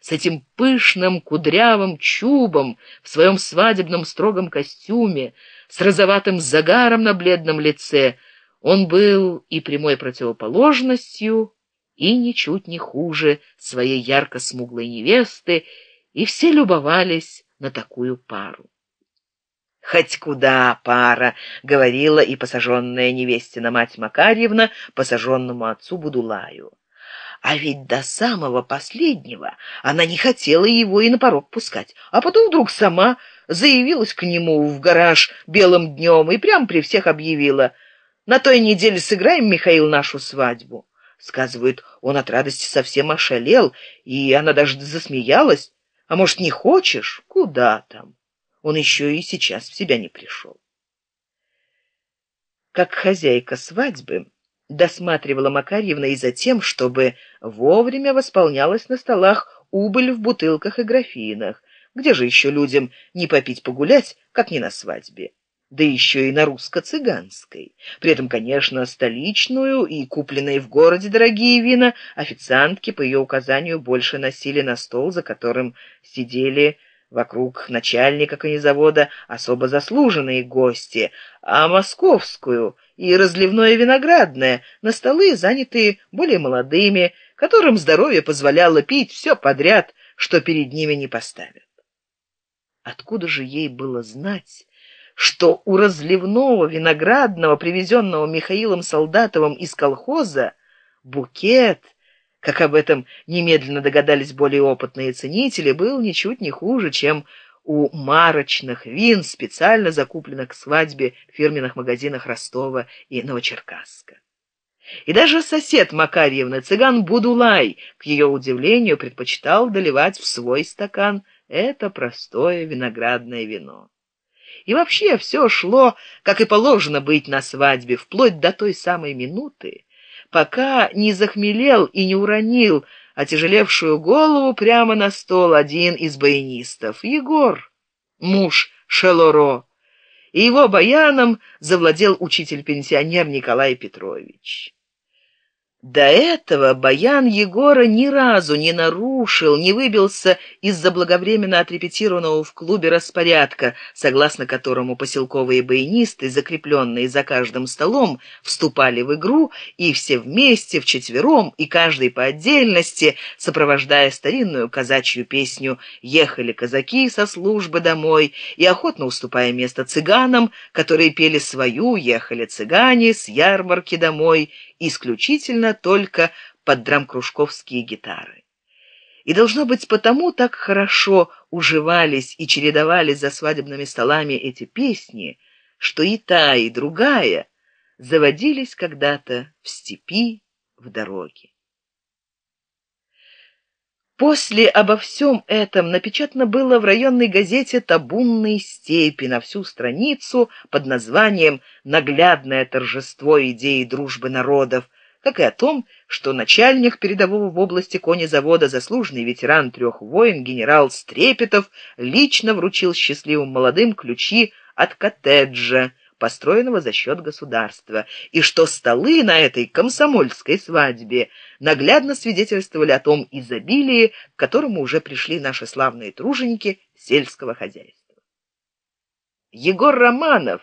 с этим пышным кудрявым чубом в своем свадебном строгом костюме, с розоватым загаром на бледном лице, он был и прямой противоположностью, и ничуть не хуже своей ярко-смуглой невесты, и все любовались на такую пару. «Хоть куда пара!» — говорила и посаженная невестина мать Макарьевна посаженному отцу Будулаю. А ведь до самого последнего она не хотела его и на порог пускать, а потом вдруг сама заявилась к нему в гараж белым днем и прямо при всех объявила «На той неделе сыграем, Михаил, нашу свадьбу». Сказывает, он от радости совсем ошалел, и она даже засмеялась. «А может, не хочешь? Куда там?» Он еще и сейчас в себя не пришел. Как хозяйка свадьбы, досматривала Макарьевна и за тем, чтобы вовремя восполнялась на столах убыль в бутылках и графинах. Где же еще людям не попить погулять, как не на свадьбе? Да еще и на русско-цыганской. При этом, конечно, столичную и купленные в городе дорогие вина официантки по ее указанию больше носили на стол, за которым сидели вокруг начальника конезавода особо заслуженные гости, а московскую и разливное виноградное на столы, занятые более молодыми, которым здоровье позволяло пить все подряд, что перед ними не поставят. Откуда же ей было знать, что у разливного виноградного, привезенного Михаилом Солдатовым из колхоза, букет — как об этом немедленно догадались более опытные ценители, был ничуть не хуже, чем у марочных вин, специально закупленных к свадьбе в фирменных магазинах Ростова и Новочеркасска. И даже сосед Макарьевны, цыган Будулай, к ее удивлению, предпочитал доливать в свой стакан это простое виноградное вино. И вообще все шло, как и положено быть на свадьбе, вплоть до той самой минуты, пока не захмелел и не уронил отяжелевшую голову прямо на стол один из баянистов, Егор, муж Шелоро, и его баяном завладел учитель-пенсионер Николай Петрович. До этого баян Егора ни разу не нарушил, не выбился из за заблаговременно отрепетированного в клубе распорядка, согласно которому поселковые баянисты, закрепленные за каждым столом, вступали в игру и все вместе, вчетвером и каждый по отдельности, сопровождая старинную казачью песню «Ехали казаки со службы домой» и охотно уступая место цыганам, которые пели свою «Ехали цыгане с ярмарки домой» исключительно только под драмкружковские гитары. И должно быть потому так хорошо уживались и чередовались за свадебными столами эти песни, что и та, и другая заводились когда-то в степи, в дороге. После обо всем этом напечатано было в районной газете «Табунные степи» на всю страницу под названием «Наглядное торжество идеи дружбы народов», как и о том, что начальник передового в области конезавода, заслуженный ветеран трех войн, генерал Стрепетов, лично вручил счастливым молодым ключи от коттеджа, построенного за счет государства, и что столы на этой комсомольской свадьбе наглядно свидетельствовали о том изобилии, к которому уже пришли наши славные труженики сельского хозяйства. Егор Романов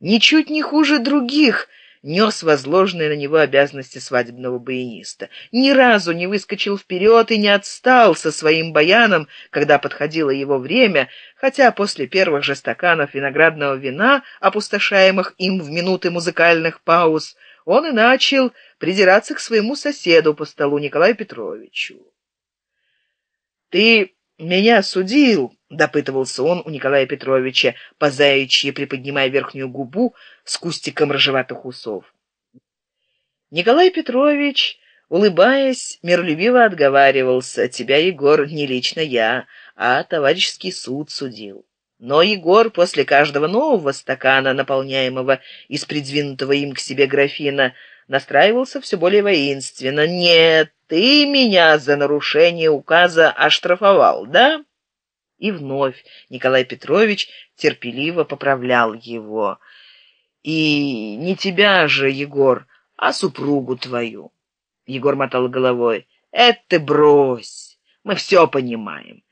ничуть не хуже других – нес возложенные на него обязанности свадебного баяниста. Ни разу не выскочил вперед и не отстал со своим баяном, когда подходило его время, хотя после первых же стаканов виноградного вина, опустошаемых им в минуты музыкальных пауз, он и начал придираться к своему соседу по столу Николаю Петровичу. «Ты меня судил», — допытывался он у Николая Петровича, по заячьи приподнимая верхнюю губу с кустиком рыжеватых усов. Николай Петрович, улыбаясь, миролюбиво отговаривался. «Тебя, Егор, не лично я, а товарищеский суд судил». Но Егор после каждого нового стакана, наполняемого из придвинутого им к себе графина, настраивался все более воинственно. «Нет, ты меня за нарушение указа оштрафовал, да?» И вновь Николай Петрович терпеливо поправлял его. «И не тебя же, Егор, а супругу твою». Егор мотал головой. «Это брось. Мы все понимаем.